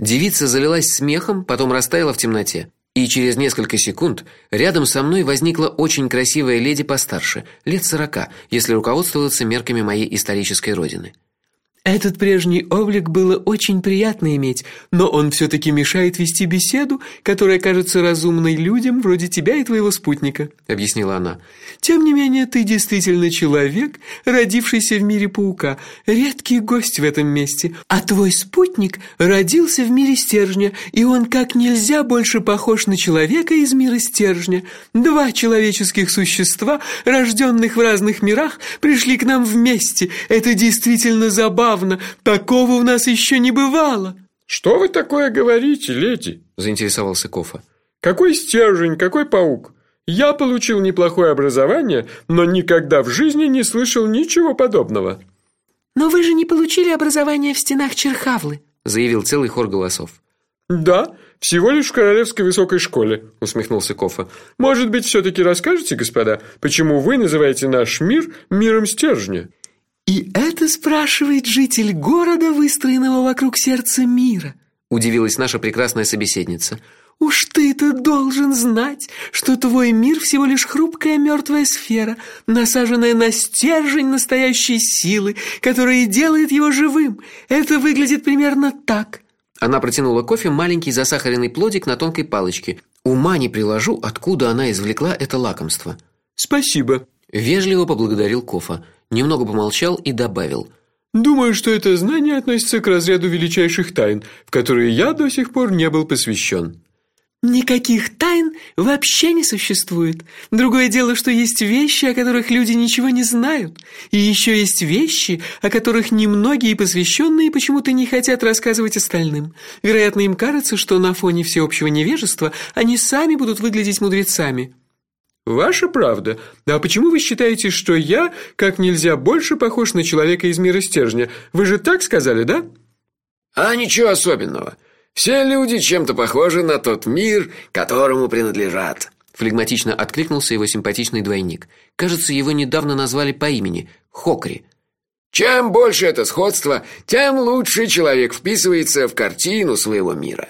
Девица залилась смехом, потом растаяла в темноте. И через несколько секунд рядом со мной возникла очень красивая леди постарше, лет сорока, если руководствоваться мерками моей исторической родины. Этот прежний облик было очень приятно иметь, но он все таки мешает вести беседу, которая кажется разумной людям вроде тебя и твоего спутника, объяснила она. Тем не менее, ты действительно человек, родившийся в мире паука, редкий гость в этом месте. А твой спутник родился в мире стержня, и он как нельзя больше похож на человека из мира стержня. Два человеческих существа, рожденных в разных мирах, пришли к нам вместе. Это действительно забавно забавно. Такого у нас еще не бывало. Что вы такое говорите, леди? заинтересовался Кофа. Какой стержень, какой паук? Я получил неплохое образование, но никогда в жизни не слышал ничего подобного. Но вы же не получили образование в стенах Черхавлы, заявил целый хор голосов. Да, всего лишь в королевской высокой школе, усмехнулся Кофа. Может быть, все таки расскажете, господа, почему вы называете наш мир миром стержня? И это спрашивает житель города, выстроенного вокруг сердца мира, удивилась наша прекрасная собеседница. Уж ты-то должен знать, что твой мир всего лишь хрупкая мертвая сфера, насаженная на стержень настоящей силы, которая делает его живым. Это выглядит примерно так. Она протянула кофе маленький засахаренный плодик на тонкой палочке. Ума не приложу, откуда она извлекла это лакомство. Спасибо, вежливо поблагодарил Кофа немного помолчал и добавил: Думаю, что это знание относится к разряду величайших тайн, в которые я до сих пор не был посвящен. Никаких тайн вообще не существует. Другое дело, что есть вещи, о которых люди ничего не знают, и еще есть вещи, о которых немногие посвященные почему-то не хотят рассказывать остальным. Вероятно, им кажется, что на фоне всеобщего невежества они сами будут выглядеть мудрецами. Ваша правда. А почему вы считаете, что я как нельзя больше похож на человека из мира стержня? Вы же так сказали, да? А ничего особенного. Все люди чем-то похожи на тот мир, которому принадлежат. Флегматично откликнулся его симпатичный двойник. Кажется, его недавно назвали по имени Хокри. Чем больше это сходство, тем лучше человек вписывается в картину своего мира.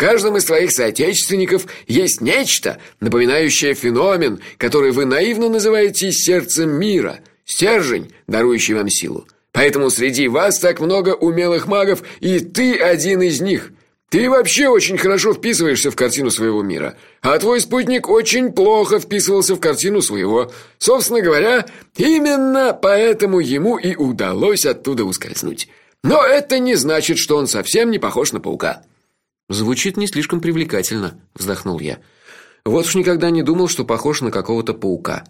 Каждом из твоих соотечественников есть нечто, напоминающее феномен, который вы наивно называете сердцем мира, стержень, дарующий вам силу. Поэтому среди вас так много умелых магов, и ты один из них. Ты вообще очень хорошо вписываешься в картину своего мира, а твой спутник очень плохо вписывался в картину своего. Собственно говоря, именно поэтому ему и удалось оттуда ускользнуть. Но это не значит, что он совсем не похож на паука. Звучит не слишком привлекательно, вздохнул я. Вот уж никогда не думал, что похож на какого-то паука.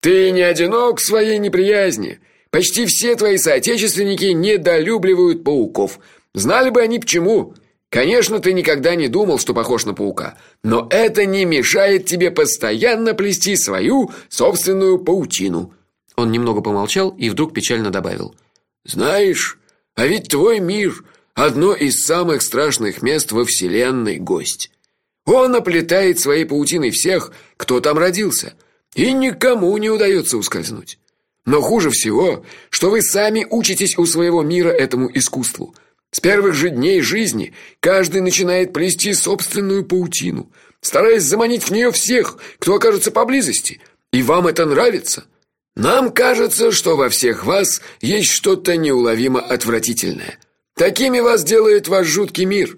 Ты не одинок в своей неприязни. Почти все твои соотечественники недолюбливают пауков. Знали бы они почему. Конечно, ты никогда не думал, что похож на паука, но это не мешает тебе постоянно плести свою собственную паутину. Он немного помолчал и вдруг печально добавил: "Знаешь, а ведь твой мир одно из самых страшных мест во вселенной, гость. Он оплетает своей паутиной всех, кто там родился, и никому не удается ускользнуть. Но хуже всего, что вы сами учитесь у своего мира этому искусству. С первых же дней жизни каждый начинает плести собственную паутину, стараясь заманить в нее всех, кто окажется поблизости. И вам это нравится? Нам кажется, что во всех вас есть что-то неуловимо отвратительное. Такими вас делает ваш жуткий мир.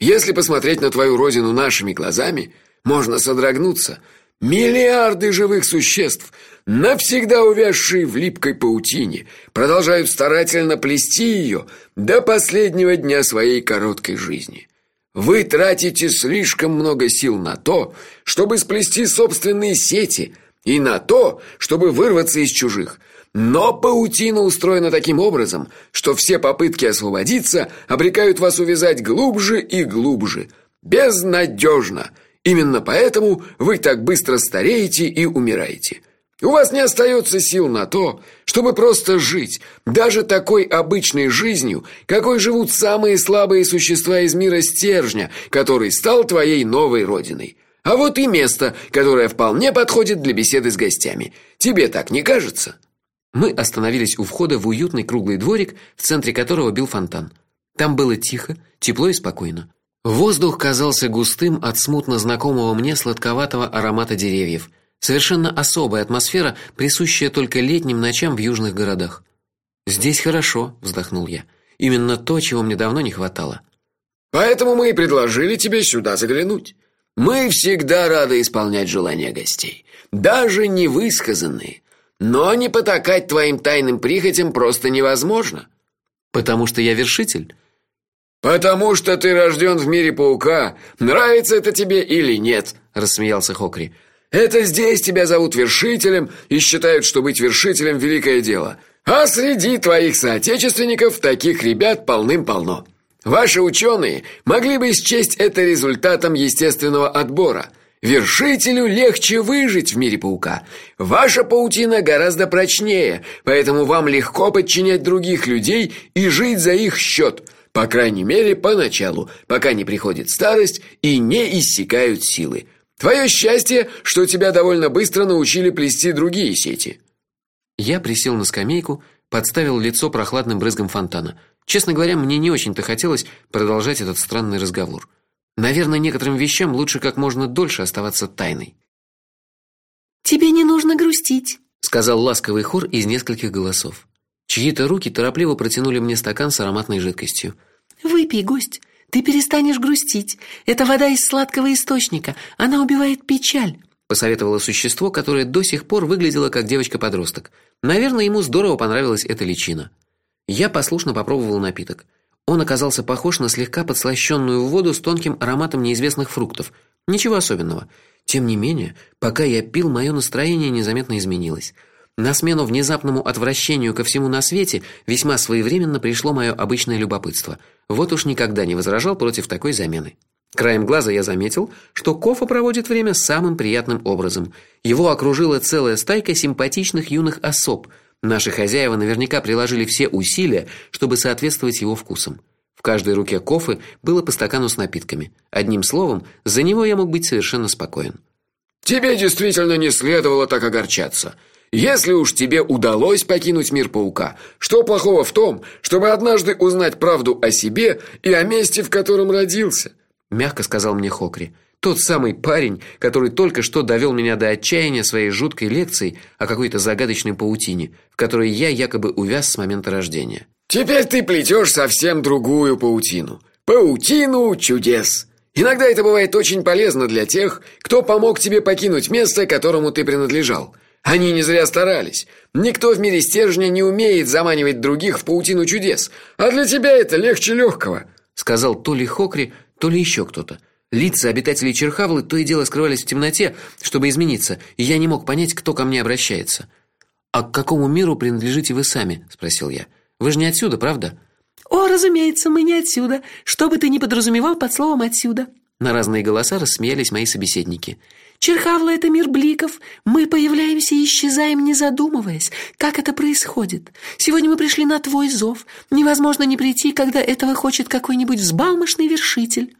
Если посмотреть на твою родину нашими глазами, можно содрогнуться. Миллиарды живых существ, навсегда увязшие в липкой паутине, продолжают старательно плести ее до последнего дня своей короткой жизни. Вы тратите слишком много сил на то, чтобы сплести собственные сети, и на то, чтобы вырваться из чужих – но паутина устроена таким образом, что все попытки освободиться обрекают вас увязать глубже и глубже. Безнадежно. Именно поэтому вы так быстро стареете и умираете. У вас не остается сил на то, чтобы просто жить, даже такой обычной жизнью, какой живут самые слабые существа из мира стержня, который стал твоей новой родиной. А вот и место, которое вполне подходит для беседы с гостями. Тебе так не кажется? Мы остановились у входа в уютный круглый дворик, в центре которого бил фонтан. Там было тихо, тепло и спокойно. Воздух казался густым от смутно знакомого мне сладковатого аромата деревьев. Совершенно особая атмосфера, присущая только летним ночам в южных городах. Здесь хорошо, вздохнул я. Именно то, чего мне давно не хватало. Поэтому мы и предложили тебе сюда заглянуть. Мы всегда рады исполнять желания гостей, даже невысказанные. Но не потакать твоим тайным прихотям просто невозможно. Потому что я вершитель. Потому что ты рожден в мире паука. Нравится это тебе или нет? рассмеялся Хокри. Это здесь тебя зовут вершителем и считают, что быть вершителем великое дело. А среди твоих соотечественников таких ребят полным-полно. Ваши ученые могли бы счесть это результатом естественного отбора. Вершителю легче выжить в мире паука. Ваша паутина гораздо прочнее, поэтому вам легко подчинять других людей и жить за их счет, по крайней мере, поначалу, пока не приходит старость и не иссякают силы. Твое счастье, что тебя довольно быстро научили плести другие сети. Я присел на скамейку, подставил лицо прохладным брызгам фонтана. Честно говоря, мне не очень-то хотелось продолжать этот странный разговор. Наверное, некоторым вещам лучше как можно дольше оставаться тайной. Тебе не нужно грустить, сказал ласковый хор из нескольких голосов. Чьи-то руки торопливо протянули мне стакан с ароматной жидкостью. Выпей, гость. Ты перестанешь грустить. Это вода из сладкого источника. Она убивает печаль посоветовало существо, которое до сих пор выглядело как девочка-подросток. Наверное, ему здорово понравилась эта личина. Я послушно попробовал напиток. Он оказался похож на слегка подслащённую воду с тонким ароматом неизвестных фруктов. Ничего особенного. Тем не менее, пока я пил, мое настроение незаметно изменилось. На смену внезапному отвращению ко всему на свете весьма своевременно пришло мое обычное любопытство. Вот уж никогда не возражал против такой замены. Краем глаза я заметил, что Кофа проводит время самым приятным образом. Его окружила целая стайка симпатичных юных особ. Наши хозяева наверняка приложили все усилия, чтобы соответствовать его вкусам. В каждой руке Кофы было по стакану с напитками. Одним словом, за него я мог быть совершенно спокоен. Тебе действительно не следовало так огорчаться. Если уж тебе удалось покинуть мир паука, что плохого в том, чтобы однажды узнать правду о себе и о месте, в котором родился? мягко сказал мне Хокри. Тот самый парень, который только что довел меня до отчаяния своей жуткой лекцией о какой-то загадочной паутине, в которой я якобы увяз с момента рождения. Теперь ты плетешь совсем другую паутину. Паутину чудес. Иногда это бывает очень полезно для тех, кто помог тебе покинуть место, которому ты принадлежал. Они не зря старались. Никто в мире стержня не умеет заманивать других в паутину чудес, а для тебя это легче легкого», — сказал то ли Хокри, то ли еще кто-то. Лица обитателей Черхавлы то и дело скрывались в темноте, чтобы измениться, и я не мог понять, кто ко мне обращается. А к какому миру принадлежите вы сами, спросил я. Вы же не отсюда, правда? О, разумеется, мы не отсюда. Что бы ты ни подразумевал под словом отсюда. На разные голоса рассмеялись мои собеседники. Черхавла это мир бликов. Мы появляемся и исчезаем, не задумываясь. Как это происходит? Сегодня мы пришли на твой зов. Невозможно не прийти, когда этого хочет какой-нибудь взбалмошный вершитель.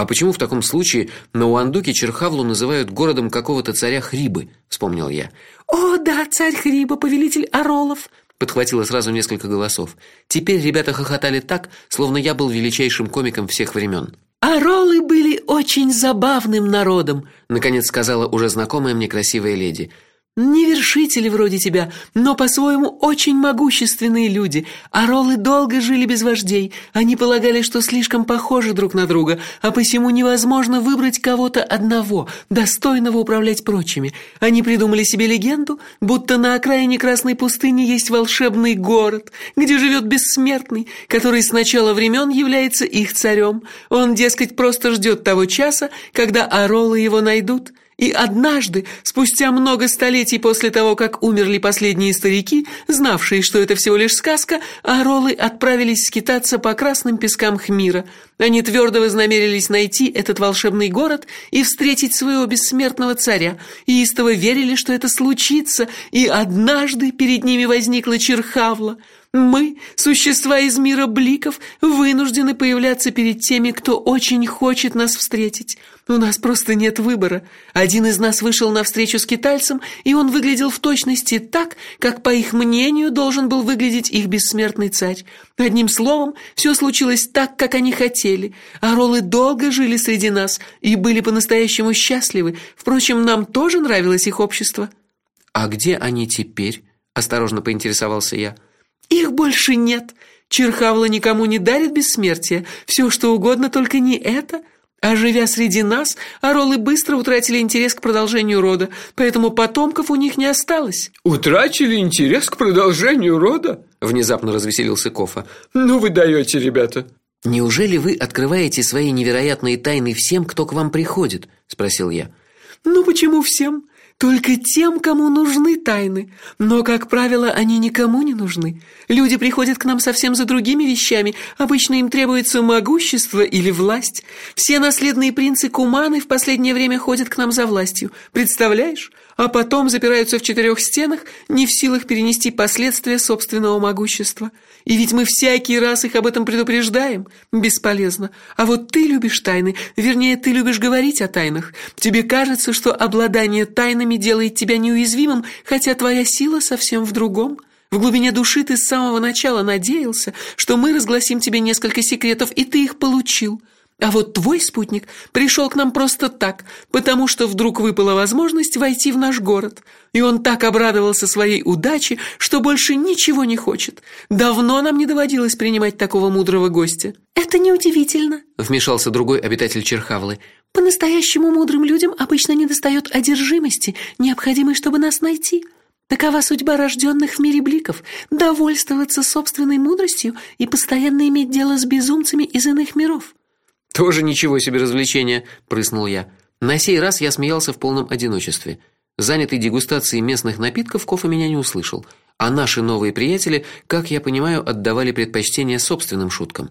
А почему в таком случае на Уандуке Черхавлу называют городом какого-то царя Хрибы? вспомнил я. О, да, царь Хриба, повелитель оролов, подхватило сразу несколько голосов. Теперь ребята хохотали так, словно я был величайшим комиком всех времен. Роллы были очень забавным народом, наконец сказала уже знакомая мне красивая леди. Не вершители вроде тебя, но по-своему очень могущественные люди. Роллы долго жили без вождей. Они полагали, что слишком похожи друг на друга, а посему невозможно выбрать кого-то одного, достойного управлять прочими. Они придумали себе легенду, будто на окраине Красной пустыни есть волшебный город, где живет бессмертный, который с начала времен является их царем. Он, дескать, просто ждет того часа, когда оролы его найдут. И однажды, спустя много столетий после того, как умерли последние старики, знавшие, что это всего лишь сказка, оролы отправились скитаться по красным пескам Хмира. Они твердо вознамерились найти этот волшебный город и встретить своего бессмертного царя. И истово верили, что это случится, и однажды перед ними возникла Черхавла. Мы, существа из мира бликов, вынуждены появляться перед теми, кто очень хочет нас встретить. У нас просто нет выбора. Один из нас вышел на встречу с китайцем, и он выглядел в точности так, как по их мнению должен был выглядеть их бессмертный царь. Одним словом, все случилось так, как они хотели. А роллы долго жили среди нас и были по-настоящему счастливы. Впрочем, нам тоже нравилось их общество. А где они теперь? осторожно поинтересовался я. Их больше нет. Черхавла никому не дарит бессмертие. Все, что угодно, только не это. А живя среди нас, оролы быстро утратили интерес к продолжению рода, поэтому потомков у них не осталось. Утратили интерес к продолжению рода? Внезапно развеселился Кофа. Ну вы даете, ребята. Неужели вы открываете свои невероятные тайны всем, кто к вам приходит? спросил я. Ну почему всем? Только тем, кому нужны тайны. Но, как правило, они никому не нужны. Люди приходят к нам совсем за другими вещами. Обычно им требуется могущество или власть. Все наследные принцы Куманы в последнее время ходят к нам за властью. Представляешь? А потом запираются в четырех стенах, не в силах перенести последствия собственного могущества. И ведь мы всякий раз их об этом предупреждаем. Бесполезно. А вот ты любишь тайны, вернее, ты любишь говорить о тайнах. Тебе кажется, что обладание тайнами делает тебя неуязвимым, хотя твоя сила совсем в другом. В глубине души ты с самого начала надеялся, что мы разгласим тебе несколько секретов, и ты их получил. А вот твой спутник пришел к нам просто так, потому что вдруг выпала возможность войти в наш город. И он так обрадовался своей удаче, что больше ничего не хочет. Давно нам не доводилось принимать такого мудрого гостя. Это неудивительно, вмешался другой обитатель Черхавлы. По-настоящему мудрым людям обычно недостает одержимости, необходимой, чтобы нас найти. Такова судьба рожденных в мире бликов довольствоваться собственной мудростью и постоянно иметь дело с безумцами из иных миров. Тоже ничего себе развлечение, прыснул я. На сей раз я смеялся в полном одиночестве. Занятый дегустацией местных напитков, Кофа меня не услышал, а наши новые приятели, как я понимаю, отдавали предпочтение собственным шуткам.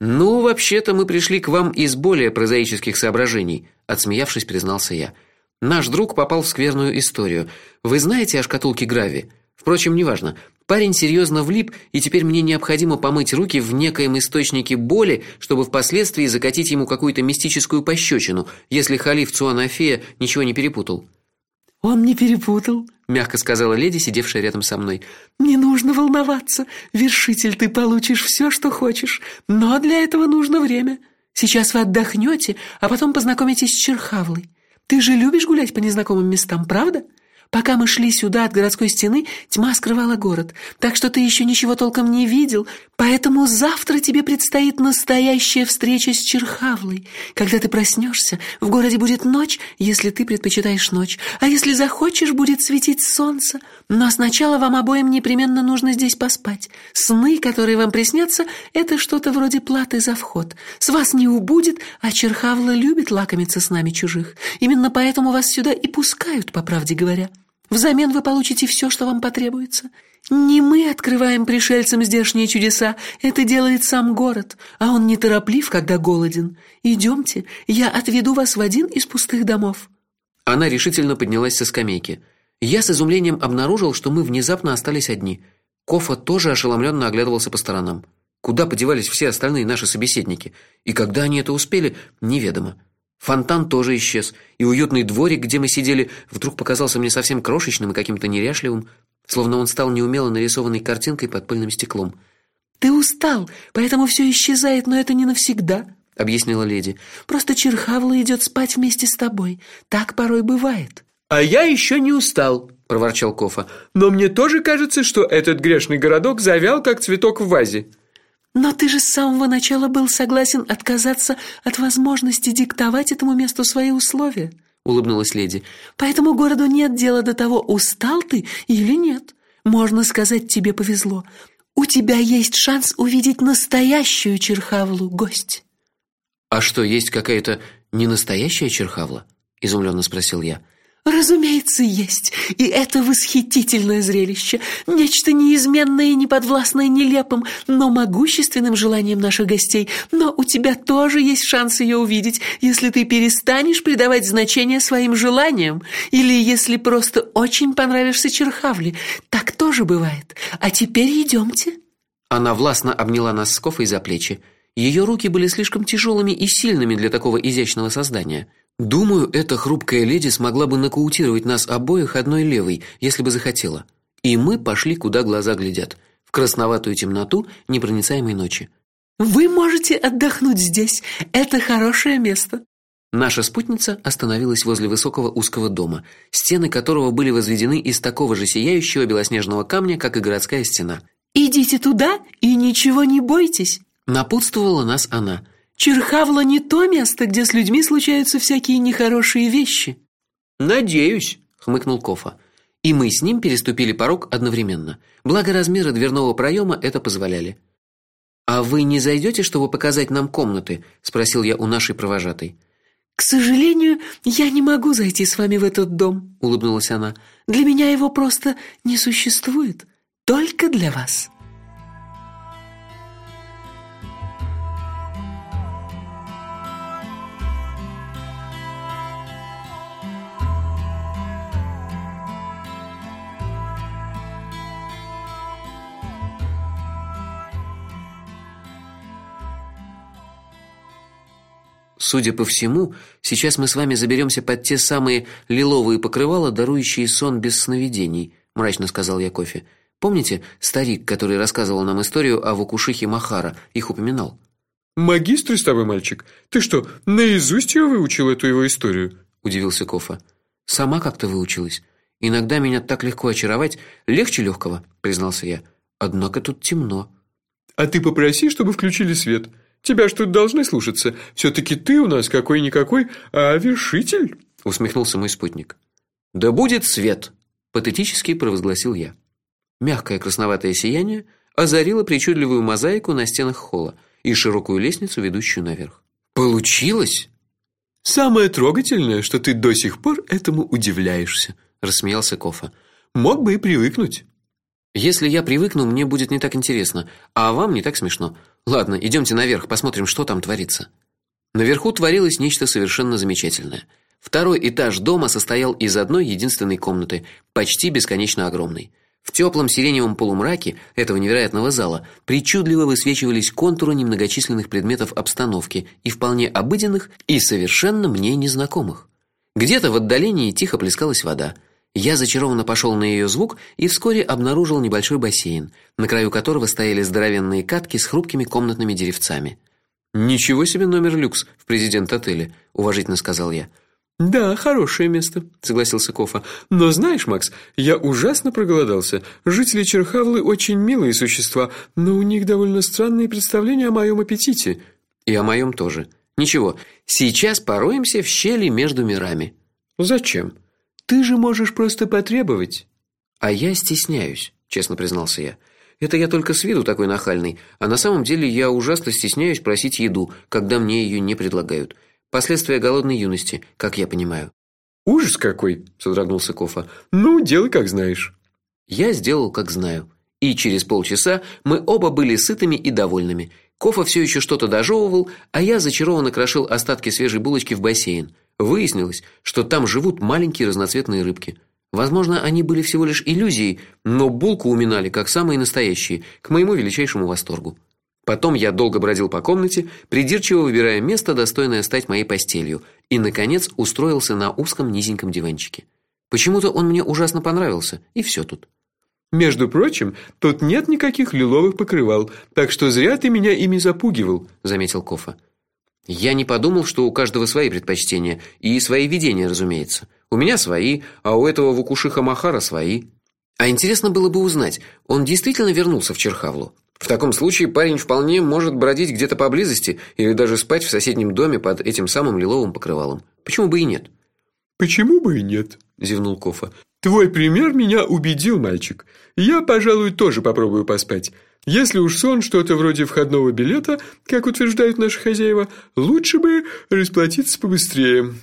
Ну, вообще-то мы пришли к вам из более прозаических соображений, отсмеявшись, признался я. Наш друг попал в скверную историю. Вы знаете о шкатулке Грави? Впрочем, неважно. Парень серьезно влип, и теперь мне необходимо помыть руки в некоем источнике боли, чтобы впоследствии закатить ему какую-то мистическую пощечину, если халиф Цуанафея ничего не перепутал. Он не перепутал, мягко сказала леди, сидевшая рядом со мной. Не нужно волноваться. Вершитель, ты получишь все, что хочешь, но для этого нужно время. Сейчас вы отдохнете, а потом познакомитесь с Черхавлой. Ты же любишь гулять по незнакомым местам, правда? Пока мы шли сюда от городской стены, тьма скрывала город, так что ты еще ничего толком не видел, поэтому завтра тебе предстоит настоящая встреча с Черхавлой. Когда ты проснешься, в городе будет ночь, если ты предпочитаешь ночь, а если захочешь, будет светить солнце. Но сначала вам обоим непременно нужно здесь поспать. Сны, которые вам приснятся, это что-то вроде платы за вход. С вас не убудет, а Черхавла любит лакомиться с нами чужих. Именно поэтому вас сюда и пускают, по правде говоря. Взамен вы получите все, что вам потребуется. Не мы открываем пришельцам здешние чудеса, это делает сам город, а он нетороплив, когда голоден. Идемте, я отведу вас в один из пустых домов. Она решительно поднялась со скамейки. Я с изумлением обнаружил, что мы внезапно остались одни. Кофа тоже ошеломленно оглядывался по сторонам. Куда подевались все остальные наши собеседники, и когда они это успели, неведомо. Фонтан тоже исчез, и уютный дворик, где мы сидели, вдруг показался мне совсем крошечным и каким-то неряшливым, словно он стал неумело нарисованной картинкой под пыльным стеклом. Ты устал, поэтому все исчезает, но это не навсегда, объяснила леди. Просто Черхавла идет спать вместе с тобой. Так порой бывает. А я еще не устал, проворчал Кофа. Но мне тоже кажется, что этот грешный городок завял как цветок в вазе. Но ты же с самого начала был согласен отказаться от возможности диктовать этому месту свои условия, улыбнулась леди. Поэтому городу нет дела до того, устал ты или нет. Можно сказать, тебе повезло. У тебя есть шанс увидеть настоящую Черхавлу, гость. А что, есть какая-то не настоящая Черхавла? изумленно спросил я. Разумеется, есть. И это восхитительное зрелище. Нечто неизменное и неподвластное нелепым, но могущественным желанием наших гостей. Но у тебя тоже есть шанс ее увидеть, если ты перестанешь придавать значение своим желаниям. Или если просто очень понравишься Черхавли. Так тоже бывает. А теперь идемте. Она властно обняла нас с Кофой за плечи. Ее руки были слишком тяжелыми и сильными для такого изящного создания. Думаю, эта хрупкая леди смогла бы нокаутировать нас обоих одной левой, если бы захотела. И мы пошли куда глаза глядят, в красноватую темноту непроницаемой ночи. Вы можете отдохнуть здесь. Это хорошее место. Наша спутница остановилась возле высокого узкого дома, стены которого были возведены из такого же сияющего белоснежного камня, как и городская стена. Идите туда и ничего не бойтесь, напутствовала нас она. Черхавла не то место, где с людьми случаются всякие нехорошие вещи. Надеюсь, хмыкнул Кофа. И мы с ним переступили порог одновременно. Благо размеры дверного проема это позволяли. А вы не зайдете, чтобы показать нам комнаты, спросил я у нашей провожатой. К сожалению, я не могу зайти с вами в этот дом, улыбнулась она. Для меня его просто не существует, только для вас. Судя по всему, сейчас мы с вами заберемся под те самые лиловые покрывала, дарующие сон без сновидений, мрачно сказал я кофе. Помните, старик, который рассказывал нам историю о Вукушихе Махара, их упоминал. Магистр с тобой мальчик. Ты что, наизусть ее выучил эту его историю? удивился Кофа. Сама как-то выучилась. Иногда меня так легко очаровать, легче легкого, признался я. Однако тут темно. А ты попроси, чтобы включили свет. Тебя ж тут должны слушаться. все таки ты у нас какой никакой, а вершитель, усмехнулся мой спутник. Да будет свет, патетически провозгласил я. Мягкое красноватое сияние озарило причудливую мозаику на стенах холла и широкую лестницу, ведущую наверх. Получилось? Самое трогательное, что ты до сих пор этому удивляешься, рассмеялся Кофа. Мог бы и привыкнуть. Если я привыкну, мне будет не так интересно, а вам не так смешно. Ладно, идемте наверх, посмотрим, что там творится. Наверху творилось нечто совершенно замечательное. Второй этаж дома состоял из одной единственной комнаты, почти бесконечно огромной. В теплом сиреневом полумраке этого невероятного зала причудливо высвечивались контуры немногочисленных предметов обстановки, и вполне обыденных, и совершенно мне незнакомых. Где-то в отдалении тихо плескалась вода. Я зачарованно пошел на ее звук и вскоре обнаружил небольшой бассейн, на краю которого стояли здоровенные катки с хрупкими комнатными деревцами. Ничего себе номер люкс в президент-отеле, уважительно сказал я. Да, хорошее место, согласился Кофа. Но знаешь, Макс, я ужасно проголодался. Жители Черхавлы очень милые существа, но у них довольно странные представления о моем аппетите. И о моем тоже. Ничего, сейчас пороемся в щели между мирами. Зачем? Ты же можешь просто потребовать. А я стесняюсь, честно признался я. Это я только с виду такой нахальный, а на самом деле я ужасно стесняюсь просить еду, когда мне ее не предлагают. Последствия голодной юности, как я понимаю. Ужас какой, содрогнулся Кофа. Ну, делай как знаешь. Я сделал как знаю. И через полчаса мы оба были сытыми и довольными. Кофа все еще что-то дожевывал, а я зачарованно крошил остатки свежей булочки в бассейн. Выяснилось, что там живут маленькие разноцветные рыбки. Возможно, они были всего лишь иллюзией, но булку уминали как самые настоящие, к моему величайшему восторгу. Потом я долго бродил по комнате, придирчиво выбирая место, достойное стать моей постелью, и наконец устроился на узком низеньком диванчике. Почему-то он мне ужасно понравился, и все тут. Между прочим, тут нет никаких лиловых покрывал, так что зря ты меня ими запугивал, заметил Кофа. Я не подумал, что у каждого свои предпочтения и свои видения, разумеется. У меня свои, а у этого Вукушиха Махара свои. А интересно было бы узнать, он действительно вернулся в Черхавлу. В таком случае парень вполне может бродить где-то поблизости или даже спать в соседнем доме под этим самым лиловым покрывалом. Почему бы и нет? Почему бы и нет, зевнул Кофа. Твой пример меня убедил, мальчик. Я, пожалуй, тоже попробую поспать. Если уж сон что-то вроде входного билета, как утверждают наши хозяева, лучше бы расплатиться побыстрее.